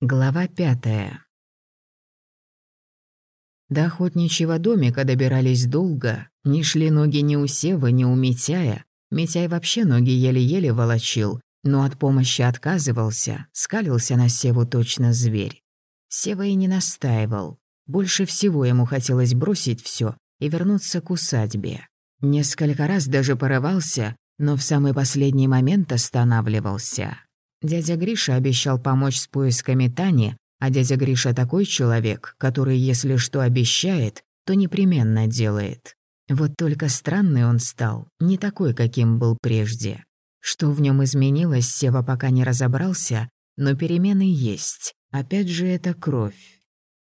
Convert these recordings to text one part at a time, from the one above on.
Глава пятая. До охотничьего домика добирались долго, не шли ноги ни у Севы, ни у Митяя. Митяй вообще ноги еле-еле волочил, но от помощи отказывался, скалился на Севу точно зверь. Сева и не настаивал. Больше всего ему хотелось бросить все и вернуться к усадьбе. Несколько раз даже порывался, но в самый последний момент останавливался. Дядя Гриша обещал помочь с поисками Тани, а дядя Гриша такой человек, который, если что обещает, то непременно делает. Вот только странный он стал, не такой, каким был прежде. Что в нем изменилось, Сева пока не разобрался, но перемены есть. Опять же, это кровь.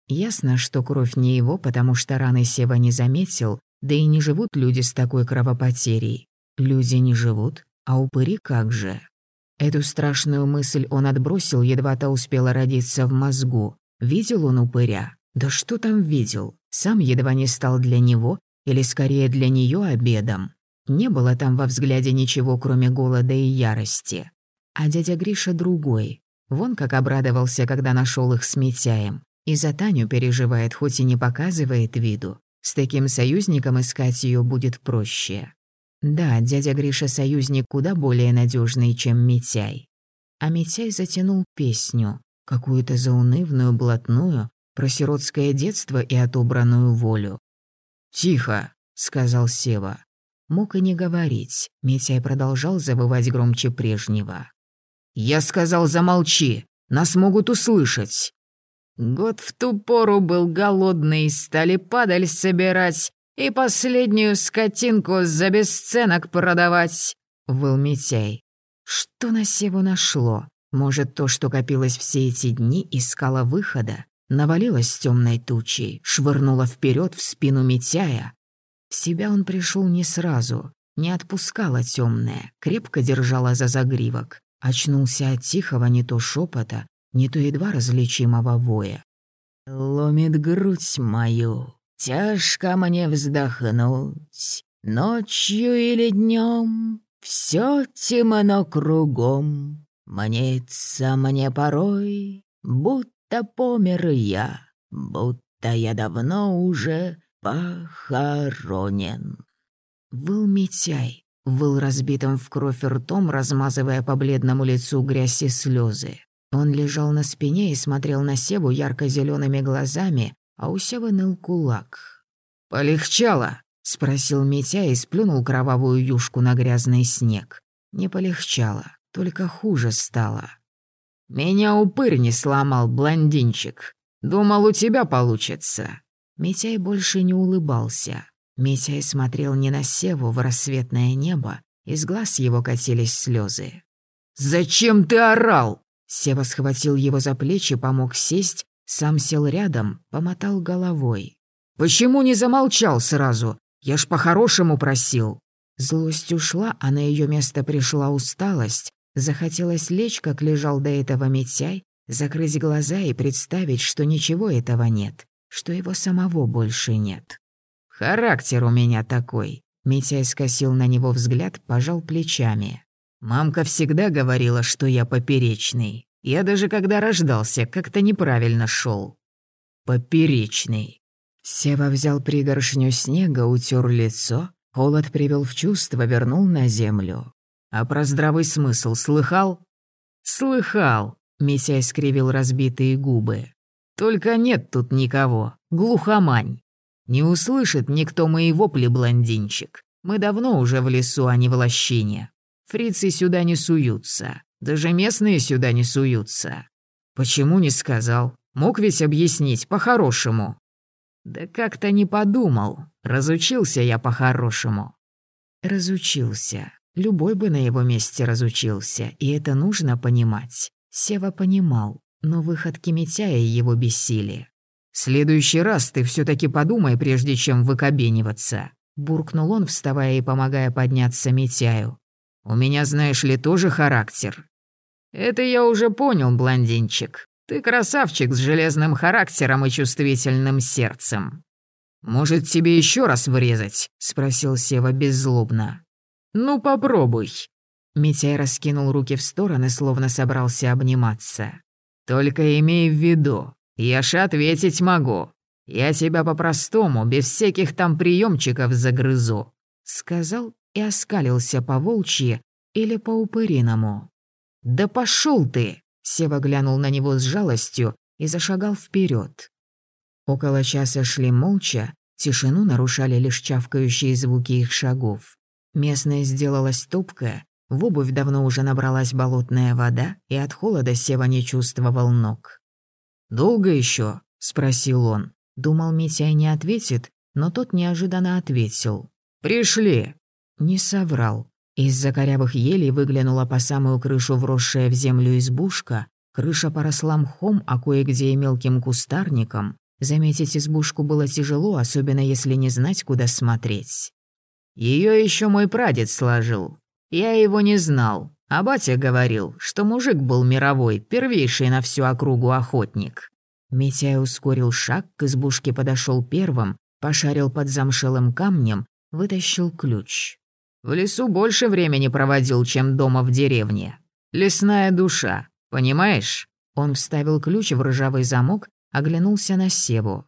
Ясно, что кровь не его, потому что раны Сева не заметил, да и не живут люди с такой кровопотерей. Люди не живут, а упыри как же. Эту страшную мысль он отбросил, едва то успела родиться в мозгу. Видел он упыря? Да что там видел? Сам едва не стал для него, или скорее для нее обедом. Не было там во взгляде ничего, кроме голода и ярости. А дядя Гриша другой. Вон как обрадовался, когда нашел их с Митяем. И за Таню переживает, хоть и не показывает виду. С таким союзником искать ее будет проще. Да, дядя Гриша союзник куда более надежный, чем Митяй. А Митяй затянул песню, какую-то заунывную, блатную, про сиротское детство и отобранную волю. «Тихо», — сказал Сева. Мог и не говорить, Митяй продолжал завывать громче прежнего. «Я сказал, замолчи, нас могут услышать». Год в ту пору был голодный, стали падаль собирать, и последнюю скотинку за бесценок продавать», — выл Митяй. Что на Севу нашло? Может, то, что копилось все эти дни, искало выхода? Навалилась темной тучей, швырнула вперед в спину Митяя. В себя он пришел не сразу, не отпускала темная, крепко держала за загривок. Очнулся от тихого не то шепота, не то едва различимого воя. «Ломит грудь мою, Тяжко мне вздохнуть, ночью или днем, все темно кругом. Мнится мне порой, будто помер я, будто я давно уже похоронен. Выл Митяй, выл разбитым в кровь ртом, размазывая по бледному лицу грязь и слезы. Он лежал на спине и смотрел на Севу ярко зелеными глазами, а у Севы ныл кулак. «Полегчало?» — спросил Митя и сплюнул кровавую юшку на грязный снег. Не полегчало, только хуже стало. «Меня упырь не сломал, блондинчик. Думал, у тебя получится». Митяй больше не улыбался. Митяй смотрел не на Севу в рассветное небо, из глаз его катились слезы. «Зачем ты орал?» Сева схватил его за плечи, помог сесть, сам сел рядом, помотал головой. «Почему не замолчал сразу? Я ж по-хорошему просил». Злость ушла, а на ее место пришла усталость. Захотелось лечь, как лежал до этого Митяй, закрыть глаза и представить, что ничего этого нет, что его самого больше нет. «Характер у меня такой», — Митяй скосил на него взгляд, пожал плечами. «Мамка всегда говорила, что я поперечный. Я даже когда рождался, как-то неправильно шел. Поперечный. Сева взял пригоршню снега, утер лицо, холод привел в чувство, вернул на землю. А про здравый смысл слыхал? Слыхал, Митяй скривил разбитые губы. Только нет тут никого, глухомань. Не услышит никто мои вопли, блондинчик. Мы давно уже в лесу, а не в лощине. Фрицы сюда не суются. Даже местные сюда не суются. Почему не сказал? Мог ведь объяснить по-хорошему. Да как-то не подумал. Разучился я по-хорошему. Разучился. Любой бы на его месте разучился, и это нужно понимать. Сева понимал, но выходки Митяя его бесили. «В следующий раз ты все таки подумай, прежде чем выкобениваться», — буркнул он, вставая и помогая подняться Митяю. У меня, знаешь ли, тоже характер». «Это я уже понял, блондинчик. Ты красавчик с железным характером и чувствительным сердцем». «Может, тебе еще раз врезать?» — спросил Сева беззлобно. «Ну, попробуй». Митяй раскинул руки в стороны, словно собрался обниматься. Только имей в виду, я ж ответить могу. Я тебя по-простому, без всяких там приемчиков загрызу», — сказал и оскалился по волчьи или по упыриному. «Да пошел ты!» — Сева глянул на него с жалостью и зашагал вперед. Около часа шли молча, тишину нарушали лишь чавкающие звуки их шагов. Местность сделалась топкая, в обувь давно уже набралась болотная вода, и от холода Сева не чувствовал ног. «Долго еще? спросил он. Думал, Митяй не ответит, но тот неожиданно ответил. «Пришли!» Не соврал. Из-за корявых елей выглянула по самую крышу вросшая в землю избушка, крыша поросла мхом, а кое-где и мелким кустарником. Заметить избушку было тяжело, особенно если не знать, куда смотреть. Ее еще мой прадед сложил. Я его не знал, а батя говорил, что мужик был мировой, первейший на всю округу охотник. Митяй ускорил шаг, к избушке подошел первым, пошарил под замшелым камнем, вытащил ключ. В лесу больше времени проводил, чем дома в деревне. Лесная душа, понимаешь? Он вставил ключ в ржавый замок, оглянулся на Севу.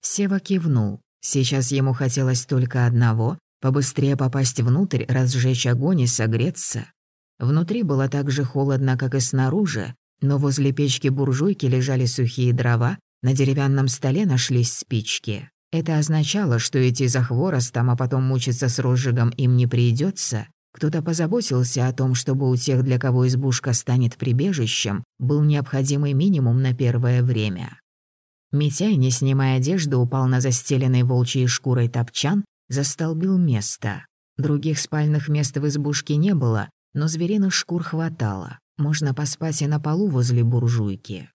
Сева кивнул. Сейчас ему хотелось только одного — побыстрее попасть внутрь, разжечь огонь и согреться. Внутри было так же холодно, как и снаружи, но возле печки-буржуйки лежали сухие дрова, на деревянном столе нашлись спички. Это означало, что идти за хворостом, а потом мучиться с розжигом им не придется. Кто-то позаботился о том, чтобы у тех, для кого избушка станет прибежищем, был необходимый минимум на первое время. Митяй, не снимая одежды, упал на застеленный волчьей шкурой топчан, застолбил место. Других спальных мест в избушке не было, но звериных шкур хватало. Можно поспать и на полу возле буржуйки.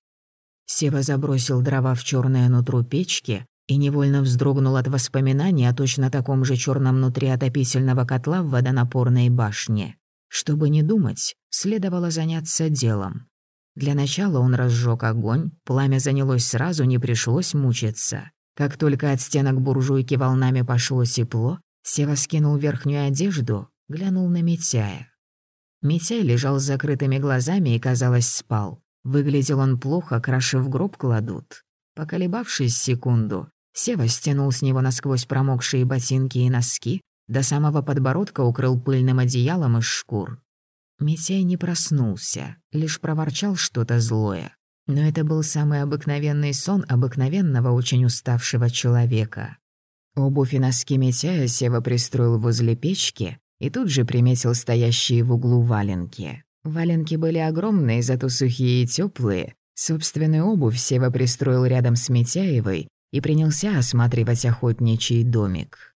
Сева забросил дрова в черное нутро печки и невольно вздрогнул от воспоминаний о точно таком же черном нутре отопительного котла в водонапорной башне. Чтобы не думать, следовало заняться делом. Для начала он разжег огонь, пламя занялось сразу, не пришлось мучиться. Как только от стенок буржуйки волнами пошло тепло, Сева скинул верхнюю одежду, глянул на Митяя. Митяй лежал с закрытыми глазами и, казалось, спал. Выглядел он плохо, краши в гроб кладут. Поколебавшись секунду, Сева стянул с него насквозь промокшие ботинки и носки, до самого подбородка укрыл пыльным одеялом из шкур. Митяй не проснулся, лишь проворчал что-то злое. Но это был самый обыкновенный сон обыкновенного, очень уставшего человека. Обувь и носки Митяя Сева пристроил возле печки, и тут же приметил стоящие в углу валенки. Валенки были огромные, зато сухие и теплые. Собственную обувь Сева пристроил рядом с Митяевой и принялся осматривать охотничий домик.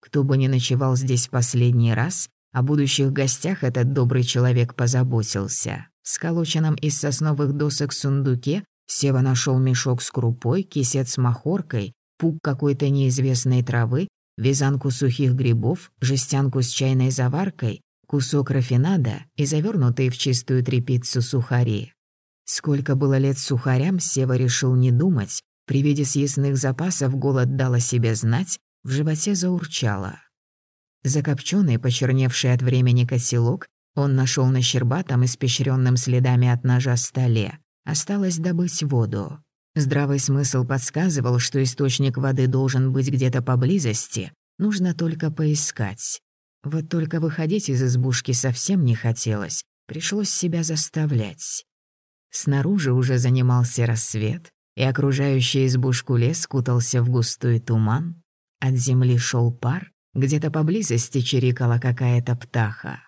Кто бы ни ночевал здесь в последний раз, о будущих гостях этот добрый человек позаботился. В сколоченном из сосновых досок сундуке Сева нашел мешок с крупой, кисет с махоркой, пук какой-то неизвестной травы вязанку сухих грибов, жестянку с чайной заваркой, кусок рафинада и завернутые в чистую тряпицу сухари. Сколько было лет сухарям, Сева решил не думать. При виде съестных запасов голод дал о себе знать, в животе заурчало. Закопченный, почерневший от времени котелок, он нашел на щербатом, испещренном следами от ножа столе. Осталось добыть воду. Здравый смысл подсказывал, что источник воды должен быть где-то поблизости, нужно только поискать. Вот только выходить из избушки совсем не хотелось, пришлось себя заставлять. Снаружи уже занимался рассвет, и окружающий избушку лес кутался в густой туман. От земли шел пар, где-то поблизости чирикала какая-то птаха.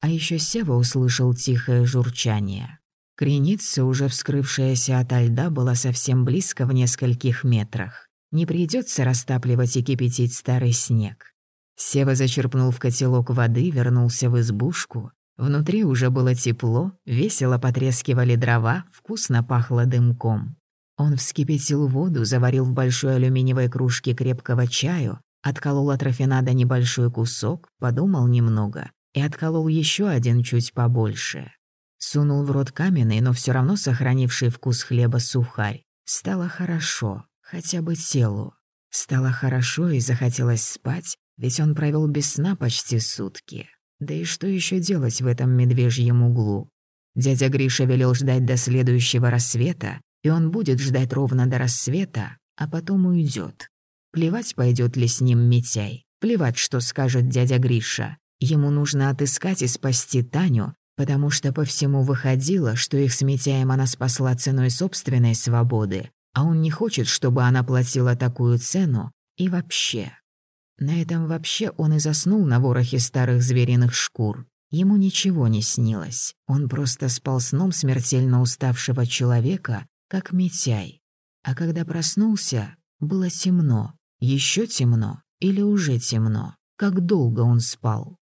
А еще Сева услышал тихое журчание. Креница, уже вскрывшаяся ото льда, была совсем близко в нескольких метрах. Не придется растапливать и кипятить старый снег. Сева зачерпнул в котелок воды, вернулся в избушку. Внутри уже было тепло, весело потрескивали дрова, вкусно пахло дымком. Он вскипятил воду, заварил в большой алюминиевой кружке крепкого чаю, отколол от рафинада небольшой кусок, подумал немного и отколол еще один чуть побольше. Сунул в рот каменный, но все равно сохранивший вкус хлеба сухарь. Стало хорошо, хотя бы телу. Стало хорошо и захотелось спать, ведь он провел без сна почти сутки. Да и что еще делать в этом медвежьем углу? Дядя Гриша велел ждать до следующего рассвета, и он будет ждать ровно до рассвета, а потом уйдет. Плевать, пойдет ли с ним Митяй. Плевать, что скажет дядя Гриша. Ему нужно отыскать и спасти Таню, потому что по всему выходило, что их с Митяем она спасла ценой собственной свободы, а он не хочет, чтобы она платила такую цену и вообще. На этом вообще он и заснул на ворохе старых звериных шкур. Ему ничего не снилось. Он просто спал сном смертельно уставшего человека, как Митяй. А когда проснулся, было темно. Еще темно или уже темно. Как долго он спал.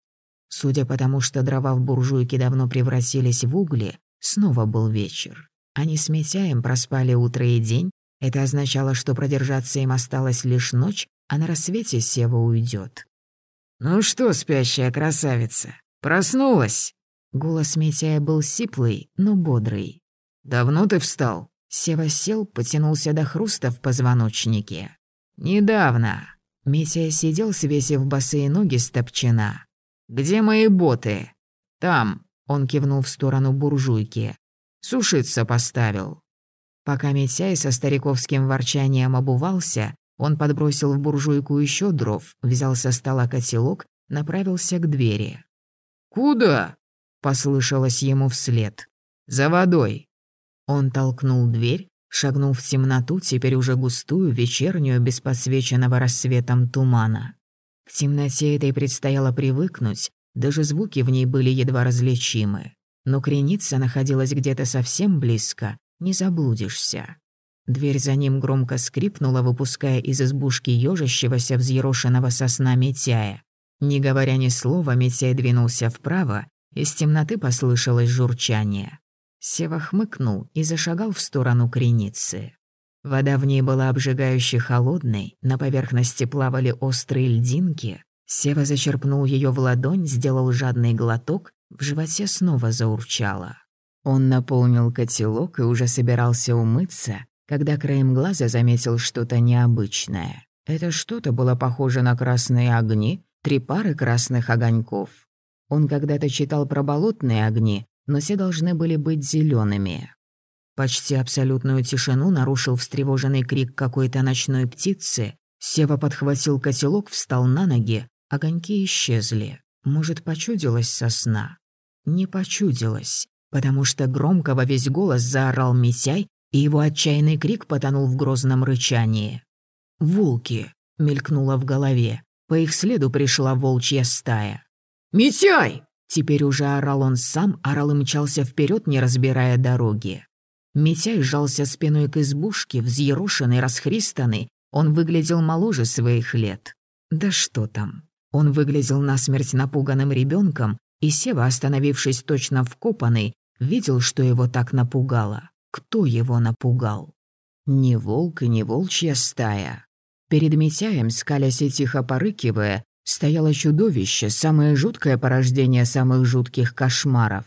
Судя по тому, что дрова в буржуйке давно превратились в угли, снова был вечер. Они с Митяем проспали утро и день. Это означало, что продержаться им осталось лишь ночь, а на рассвете Сева уйдет. «Ну что, спящая красавица, проснулась?» Голос Митяя был сиплый, но бодрый. «Давно ты встал?» Сева сел, потянулся до хруста в позвоночнике. «Недавно». Митя сидел, свесив босые ноги с топчина. «Где мои боты?» «Там», — он кивнул в сторону буржуйки. «Сушиться поставил». Пока Митяй со стариковским ворчанием обувался, он подбросил в буржуйку еще дров, взял со стола котелок, направился к двери. «Куда?» — послышалось ему вслед. «За водой». Он толкнул дверь, шагнул в темноту, теперь уже густую, вечернюю, без подсвеченного рассветом тумана. К темноте этой предстояло привыкнуть, даже звуки в ней были едва различимы. Но креница находилась где-то совсем близко, не заблудишься. Дверь за ним громко скрипнула, выпуская из избушки ёжащегося взъерошенного сосна Митяя. Не говоря ни слова, Митяй двинулся вправо, из темноты послышалось журчание. Сева хмыкнул и зашагал в сторону креницы. Вода в ней была обжигающе холодной, на поверхности плавали острые льдинки. Сева зачерпнул ее в ладонь, сделал жадный глоток, в животе снова заурчало. Он наполнил котелок и уже собирался умыться, когда краем глаза заметил что-то необычное. Это что-то было похоже на красные огни, три пары красных огоньков. Он когда-то читал про болотные огни, но все должны были быть зелеными. Почти абсолютную тишину нарушил встревоженный крик какой-то ночной птицы. Сева подхватил котелок, встал на ноги, огоньки исчезли. Может, почудилась сосна? Не почудилась, потому что громко во весь голос заорал Митяй, и его отчаянный крик потонул в грозном рычании. «Волки!» — мелькнуло в голове. По их следу пришла волчья стая. «Митяй!» Теперь уже орал он сам, орал и мчался вперед, не разбирая дороги. Митяй сжался спиной к избушке, взъерошенный, расхристанный. Он выглядел моложе своих лет. Да что там. Он выглядел насмерть напуганным ребенком, и Сева, остановившись точно вкопанный, видел, что его так напугало. Кто его напугал? Не волк и не волчья стая. Перед Митяем, скалясь и тихо порыкивая, стояло чудовище, самое жуткое порождение самых жутких кошмаров.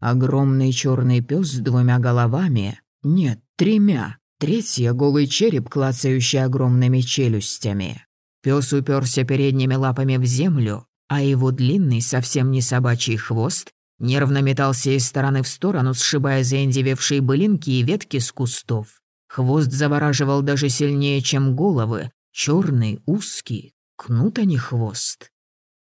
Огромный черный пес с двумя головами, нет, тремя, третья — голый череп, клацающий огромными челюстями. Пес уперся передними лапами в землю, а его длинный, совсем не собачий хвост Нервно метался из стороны в сторону, сшибая заиндевевшие былинки и ветки с кустов. Хвост завораживал даже сильнее, чем головы. Черный, узкий, кнут, а не хвост.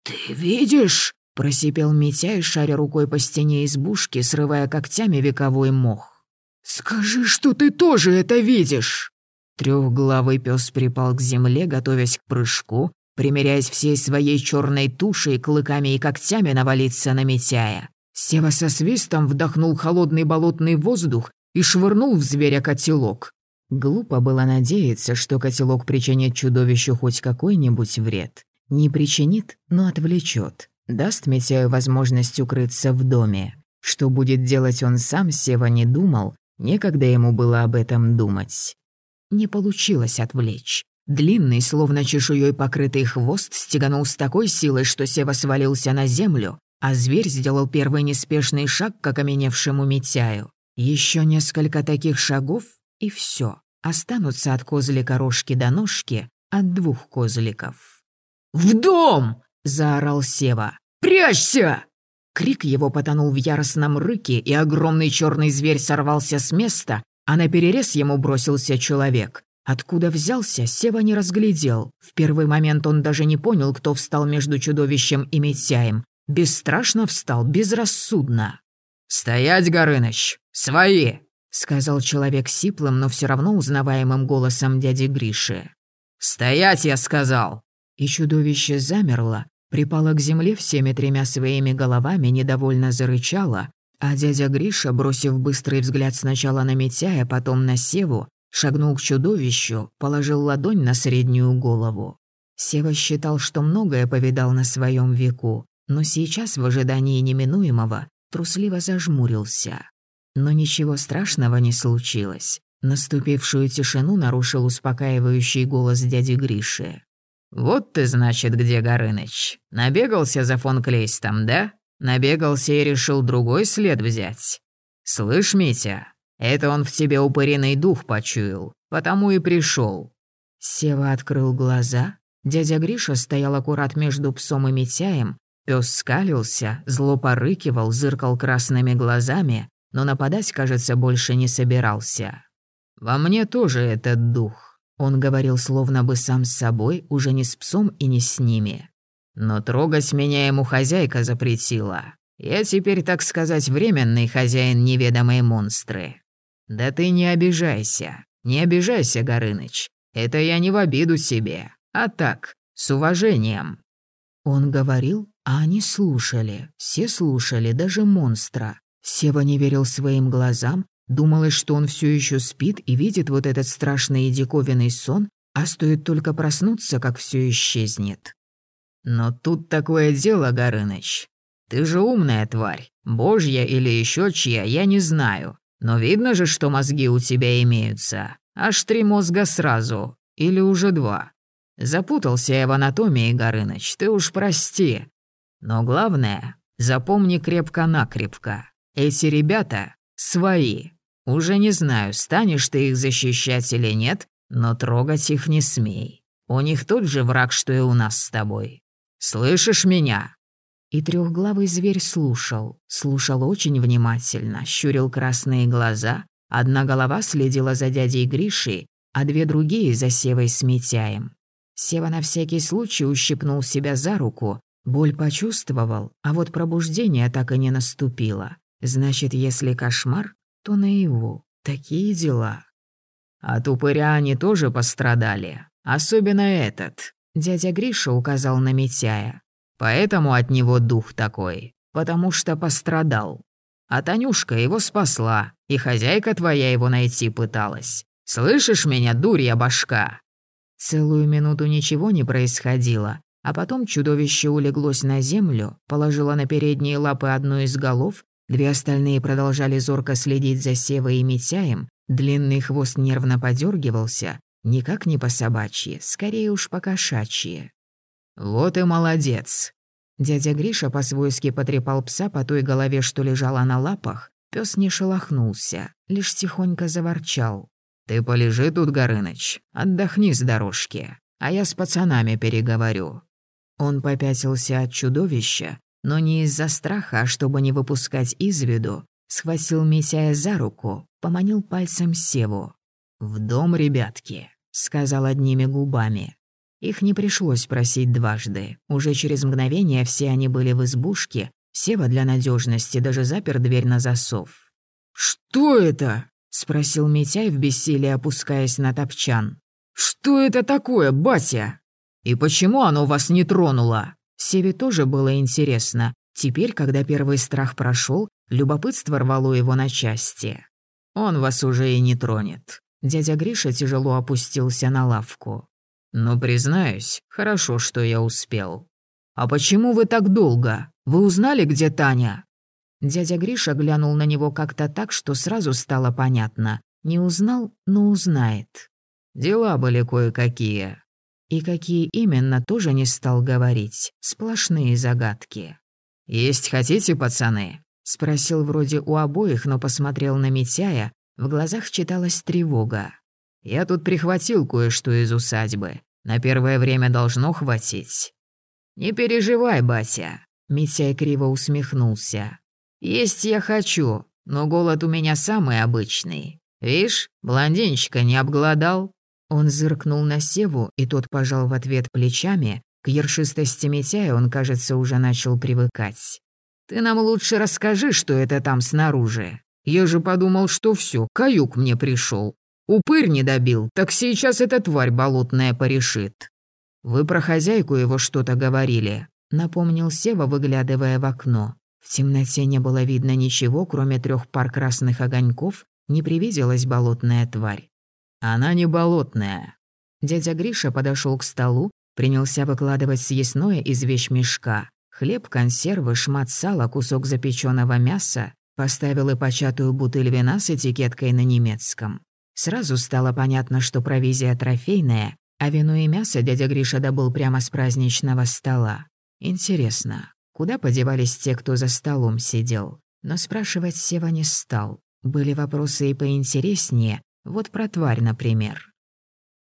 «Ты видишь?» — просипел Митяй, шаря рукой по стене избушки, срывая когтями вековой мох. «Скажи, что ты тоже это видишь!» Трехглавый пес припал к земле, готовясь к прыжку, примеряясь всей своей черной тушей, клыками и когтями навалиться на Митяя. Сева со свистом вдохнул холодный болотный воздух и швырнул в зверя котелок. Глупо было надеяться, что котелок причинит чудовищу хоть какой-нибудь вред. Не причинит, но отвлечет. Даст Митяю возможность укрыться в доме. Что будет делать он сам, Сева не думал, некогда ему было об этом думать. Не получилось отвлечь. Длинный, словно чешуей покрытый хвост стеганул с такой силой, что Сева свалился на землю, а зверь сделал первый неспешный шаг к окаменевшему Митяю. Еще несколько таких шагов, и все. Останутся от козлика рожки до ножки от двух козликов. «В дом!» — заорал Сева. «Прячься!» Крик его потонул в яростном рыке, и огромный черный зверь сорвался с места, а на перерез ему бросился человек. Откуда взялся, Сева не разглядел. В первый момент он даже не понял, кто встал между чудовищем и Митяем. Бесстрашно встал, безрассудно. «Стоять, Горыныч! Свои!» — сказал человек сиплым, но все равно узнаваемым голосом дяди Гриши. «Стоять, я сказал!» И чудовище замерло, припало к земле всеми тремя своими головами, недовольно зарычало, а дядя Гриша, бросив быстрый взгляд сначала на Митяя, потом на Севу, шагнул к чудовищу, положил ладонь на среднюю голову. Сева считал, что многое повидал на своем веку, но сейчас, в ожидании неминуемого, трусливо зажмурился. Но ничего страшного не случилось. Наступившую тишину нарушил успокаивающий голос дяди Гриши. «Вот ты, значит, где Горыныч. Набегался за фон Клейстом, да? Набегался и решил другой след взять. Слышь, Митя, это он в тебе упыриный дух почуял, потому и пришел. Сева открыл глаза. Дядя Гриша стоял аккурат между псом и Митяем. Пес скалился, зло порыкивал, зыркал красными глазами, но нападать, кажется, больше не собирался. «Во мне тоже этот дух», — он говорил словно бы сам с собой, уже не с псом и не с ними. Но трогать меня ему хозяйка запретила. Я теперь, так сказать, временный хозяин неведомой монстры. Да ты не обижайся, не обижайся, Горыныч. Это я не в обиду себе, а так, с уважением. Он говорил, а они слушали, все слушали, даже монстра. Сева не верил своим глазам, думалось, что он все еще спит и видит вот этот страшный и диковинный сон, а стоит только проснуться, как все исчезнет. Но тут такое дело, Горыныч. Ты же умная тварь, божья или еще чья, я не знаю. Но видно же, что мозги у тебя имеются. Аж три мозга сразу. Или уже два. Запутался я в анатомии, Горыныч, ты уж прости. Но главное, запомни крепко-накрепко. Эти ребята свои. Уже не знаю, станешь ты их защищать или нет, но трогать их не смей. У них тот же враг, что и у нас с тобой. Слышишь меня?» И трехглавый зверь слушал, слушал очень внимательно, щурил красные глаза, одна голова следила за дядей Гришей, а две другие за Севой с Митяем. Сева на всякий случай ущипнул себя за руку, боль почувствовал, а вот пробуждение так и не наступило. Значит, если кошмар, то наяву. Такие дела. От упыря они тоже пострадали, особенно этот. Дядя Гриша указал на Митяя. «Поэтому от него дух такой, потому что пострадал. А Танюшка его спасла, и хозяйка твоя его найти пыталась. Слышишь меня, дурья башка?» Целую минуту ничего не происходило, а потом чудовище улеглось на землю, положило на передние лапы одну из голов, две остальные продолжали зорко следить за Севой и Митяем, длинный хвост нервно подергивался, Никак не по-собачьи, скорее уж по-кошачьи. «Вот и молодец!» Дядя Гриша по-свойски потрепал пса по той голове, что лежала на лапах. Пес не шелохнулся, лишь тихонько заворчал. «Ты полежи тут, Горыныч, отдохни с дорожки, а я с пацанами переговорю». Он попятился от чудовища, но не из-за страха, а чтобы не выпускать из виду, схватил Митяя за руку, поманил пальцем Севу. «В дом, ребятки», — сказал одними губами. Их не пришлось просить дважды. Уже через мгновение все они были в избушке. Сева для надежности даже запер дверь на засов. «Что это?» — спросил Митяй в бессилии, опускаясь на топчан. «Что это такое, батя? И почему оно вас не тронуло?» Севе тоже было интересно. Теперь, когда первый страх прошел, любопытство рвало его на части. «Он вас уже и не тронет. Дядя Гриша тяжело опустился на лавку. «Но признаюсь, хорошо, что я успел. А почему вы так долго? Вы узнали, где Таня?» Дядя Гриша глянул на него как-то так, что сразу стало понятно. Не узнал, но узнает. «Дела были кое-какие». И какие именно, тоже не стал говорить. Сплошные загадки. «Есть хотите, пацаны?» Спросил вроде у обоих, но посмотрел на Митяя, в глазах читалась тревога. «Я тут прихватил кое-что из усадьбы. На первое время должно хватить». «Не переживай, Бася. Митяй криво усмехнулся. «Есть я хочу, но голод у меня самый обычный. Вишь, блондинчика не обглодал». Он зыркнул на Севу, и тот пожал в ответ плечами. К ершистости Митяя он, кажется, уже начал привыкать. «Ты нам лучше расскажи, что это там снаружи. Я же подумал, что все, каюк мне пришел. Упырь не добил, так сейчас эта тварь болотная порешит». «Вы про хозяйку его что-то говорили», — напомнил Сева, выглядывая в окно. В темноте не было видно ничего, кроме трех пар красных огоньков, не привиделась болотная тварь. «Она не болотная». Дядя Гриша подошел к столу, принялся выкладывать съестное из вещмешка. Хлеб, консервы, шмат сала, кусок запеченного мяса, поставил и початую бутыль вина с этикеткой на немецком. Сразу стало понятно, что провизия трофейная, а вино и мясо дядя Гриша добыл прямо с праздничного стола. Интересно, куда подевались те, кто за столом сидел? Но спрашивать Сева не стал. Были вопросы и поинтереснее, вот про тварь, например.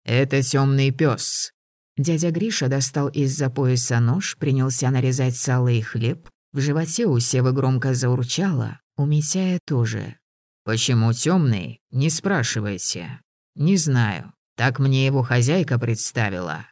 «Это темный пес. Дядя Гриша достал из-за пояса нож, принялся нарезать сало и хлеб. В животе у Севы громко заурчало, у Митяя тоже. «Почему темный? Не спрашивайте. Не знаю. Так мне его хозяйка представила.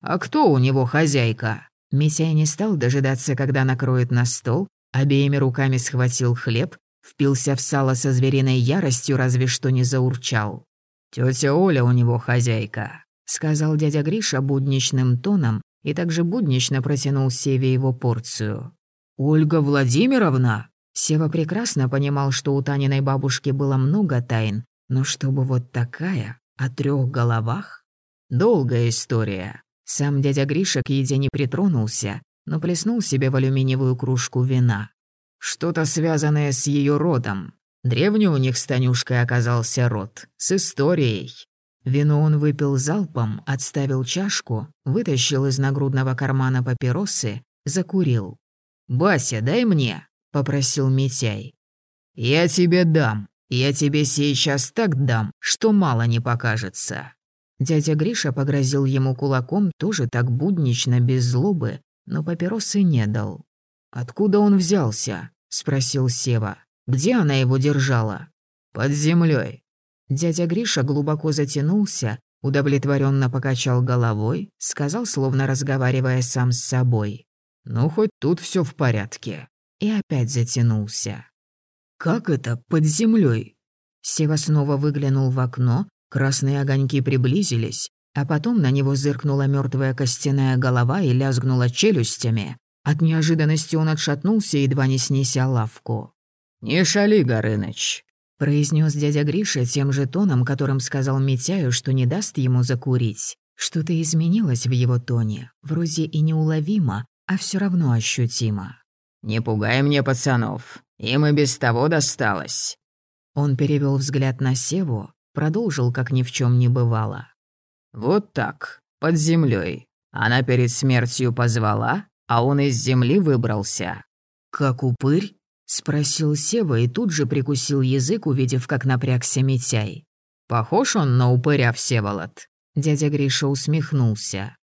А кто у него хозяйка? Митяй не стал дожидаться, когда накроет на стол, обеими руками схватил хлеб, впился в сало со звериной яростью, разве что не заурчал. Тетя Оля у него хозяйка», — сказал дядя Гриша будничным тоном и также буднично протянул Севе его порцию. «Ольга Владимировна?» Сева прекрасно понимал, что у Таниной бабушки было много тайн, но чтобы вот такая, о трех головах? Долгая история. Сам дядя Гриша к еде не притронулся, но плеснул себе в алюминиевую кружку вина. Что-то связанное с ее родом. Древний у них с Танюшкой оказался род. С историей. Вино он выпил залпом, отставил чашку, вытащил из нагрудного кармана папиросы, закурил. «Бася, дай мне», — попросил Митяй. «Я тебе дам», я тебе сейчас так дам, что мало не покажется». Дядя Гриша погрозил ему кулаком тоже так буднично, без злобы, но папиросы не дал. «Откуда он взялся?» — спросил Сева. «Где она его держала?» «Под землей. Дядя Гриша глубоко затянулся, удовлетворенно покачал головой, сказал, словно разговаривая сам с собой. «Ну, хоть тут все в порядке». И опять затянулся. «Как это под землей? Сева снова выглянул в окно, красные огоньки приблизились, а потом на него зыркнула мертвая костяная голова и лязгнула челюстями. От неожиданности он отшатнулся, едва не снеся лавку. «Не шали, Горыныч», — произнес дядя Гриша тем же тоном, которым сказал Митяю, что не даст ему закурить. Что-то изменилось в его тоне, вроде и неуловимо, а все равно ощутимо. «Не пугай мне пацанов. Им и без того досталось». Он перевел взгляд на Севу, продолжил, как ни в чем не бывало. «Вот так, под землей. Она перед смертью позвала, а он из земли выбрался». «Как упырь?» — спросил Сева и тут же прикусил язык, увидев, как напрягся Митяй. «Похож он на упыря, Всеволод?» Дядя Гриша усмехнулся.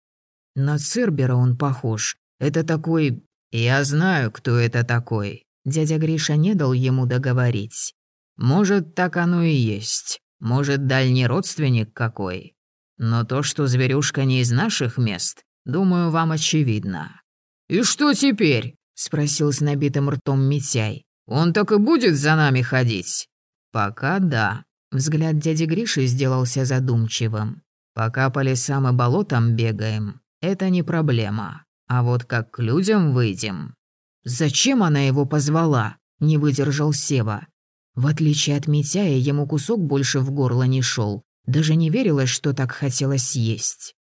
«На Цербера он похож. Это такой... Я знаю, кто это такой. Дядя Гриша не дал ему договорить. «Может, так оно и есть. Может, дальний родственник какой. Но то, что зверюшка не из наших мест, думаю, вам очевидно». «И что теперь?» — спросил с набитым ртом Митяй. «Он так и будет за нами ходить?» «Пока да». Взгляд дяди Гриши сделался задумчивым. «Пока по лесам и болотам бегаем, это не проблема. А вот как к людям выйдем, «Зачем она его позвала?» — не выдержал Сева. В отличие от Митяя, ему кусок больше в горло не шел. Даже не верилось, что так хотелось есть.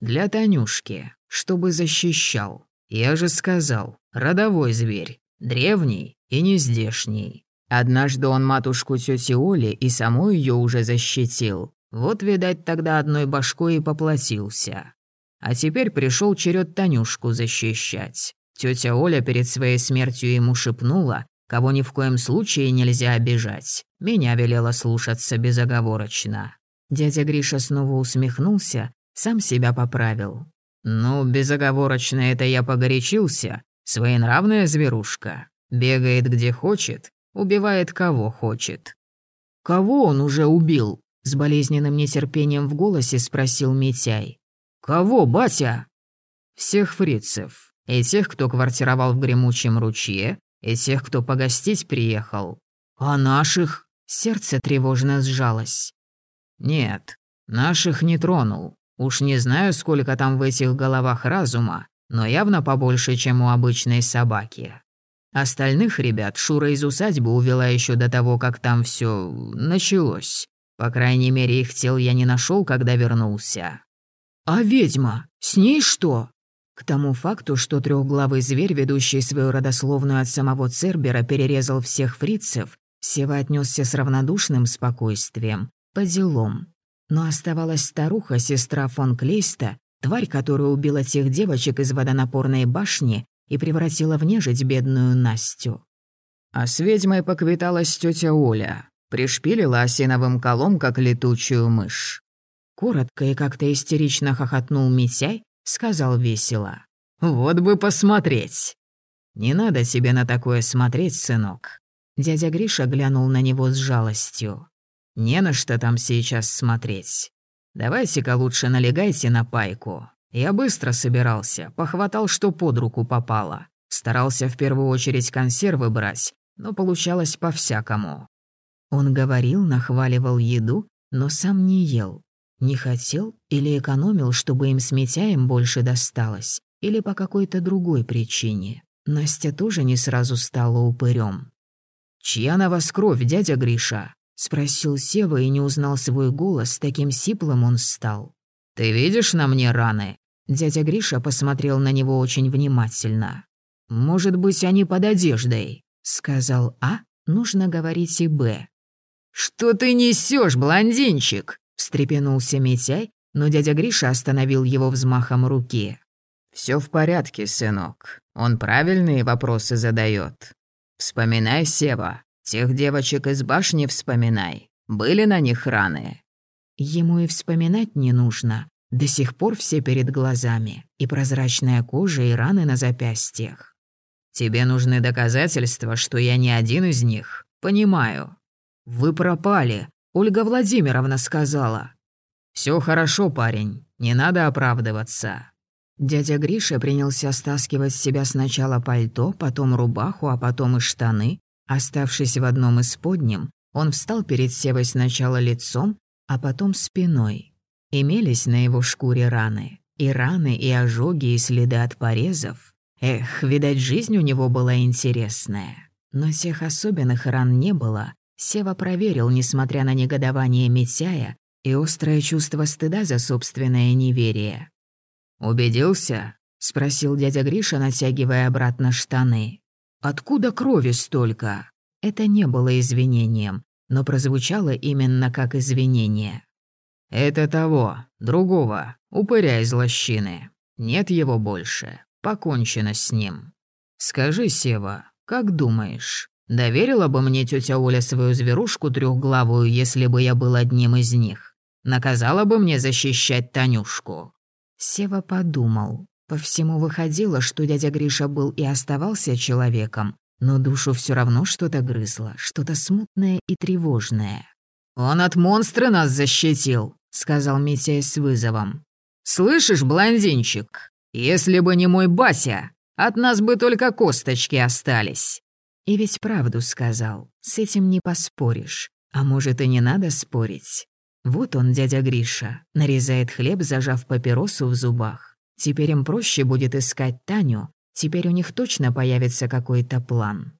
«Для Танюшки, чтобы защищал. Я же сказал, родовой зверь, древний и нездешний. Однажды он матушку тети Оли и саму ее уже защитил. Вот, видать, тогда одной башкой и поплатился. А теперь пришел черед Танюшку защищать. Тетя Оля перед своей смертью ему шепнула, кого ни в коем случае нельзя обижать. Меня велела слушаться безоговорочно. Дядя Гриша снова усмехнулся, сам себя поправил. «Ну, безоговорочно это я погорячился. Своенравная зверушка. Бегает где хочет, убивает кого хочет. «Кого он уже убил?» — с болезненным нетерпением в голосе спросил Митяй. «Кого, батя?» «Всех фрицев. И тех, кто квартировал в гремучем ручье, и тех, кто погостить приехал. А наших?» Сердце тревожно сжалось. «Нет, наших не тронул. Уж не знаю, сколько там в этих головах разума, но явно побольше, чем у обычной собаки. Остальных ребят Шура из усадьбы увела еще до того, как там все началось. По крайней мере, их тел я не нашел, когда вернулся. «А ведьма? С ней что?» К тому факту, что трехглавый зверь, ведущий свою родословную от самого Цербера, перерезал всех фрицев, Сева отнесся с равнодушным спокойствием, по делам. Но оставалась старуха, сестра фон Клейста, тварь, которая убила тех девочек из водонапорной башни и превратила в нежить бедную Настю. А с ведьмой поквиталась тетя Оля, пришпилила осиновым колом, как летучую мышь. Коротко и как-то истерично хохотнул Митяй, сказал весело. «Вот бы посмотреть!» «Не надо себе на такое смотреть, сынок. Дядя Гриша глянул на него с жалостью. «Не на что там сейчас смотреть. Давайте-ка лучше налегайте на пайку. Я быстро собирался, похватал, что под руку попало. Старался в первую очередь консервы брать, но получалось по-всякому». Он говорил, нахваливал еду, но сам не ел. Не хотел или экономил, чтобы им с Митяем больше досталось, или по какой-то другой причине. Настя тоже не сразу стала упырем. «Чья на вас кровь, дядя Гриша?» — спросил Сева и не узнал свой голос, таким сиплым он стал. «Ты видишь на мне раны?» Дядя Гриша посмотрел на него очень внимательно. «Может быть, они под одеждой?» — сказал А, нужно говорить и Б. «Что ты несешь, блондинчик?» — встрепенулся Митяй, но дядя Гриша остановил его взмахом руки. «Все в порядке, сынок. Он правильные вопросы задает. «Вспоминай, Сева. Тех девочек из башни вспоминай. Были на них раны?» Ему и вспоминать не нужно. До сих пор все перед глазами. И прозрачная кожа, и раны на запястьях. «Тебе нужны доказательства, что я не один из них. Понимаю». «Вы пропали», — Ольга Владимировна сказала. Все хорошо, парень. Не надо оправдываться. Дядя Гриша принялся стаскивать с себя сначала пальто, потом рубаху, а потом и штаны. Оставшись в одном из подним, он встал перед Севой сначала лицом, а потом спиной. Имелись на его шкуре раны. И раны, и ожоги, и следы от порезов. Эх, видать, жизнь у него была интересная. Но тех особенных ран не было. Сева проверил, несмотря на негодование Митяя и острое чувство стыда за собственное неверие. «Убедился?» — спросил дядя Гриша, натягивая обратно штаны. «Откуда крови столько?» Это не было извинением, но прозвучало именно как извинение. «Это того, другого, упыря из лощины. Нет его больше. Покончено с ним. Скажи, Сева, как думаешь, доверила бы мне тетя Оля свою зверушку трехглавую, если бы я был одним из них? Наказала бы мне защищать Танюшку?» Сева подумал. По всему выходило, что дядя Гриша был и оставался человеком, но душу все равно что-то грызло, что-то смутное и тревожное. «Он от монстра нас защитил», — сказал Митя с вызовом. «Слышишь, блондинчик, если бы не мой Бася, от нас бы только косточки остались». И ведь правду сказал, с этим не поспоришь. А может, и не надо спорить. Вот он, дядя Гриша, нарезает хлеб, зажав папиросу в зубах. Теперь им проще будет искать Таню, теперь у них точно появится какой-то план.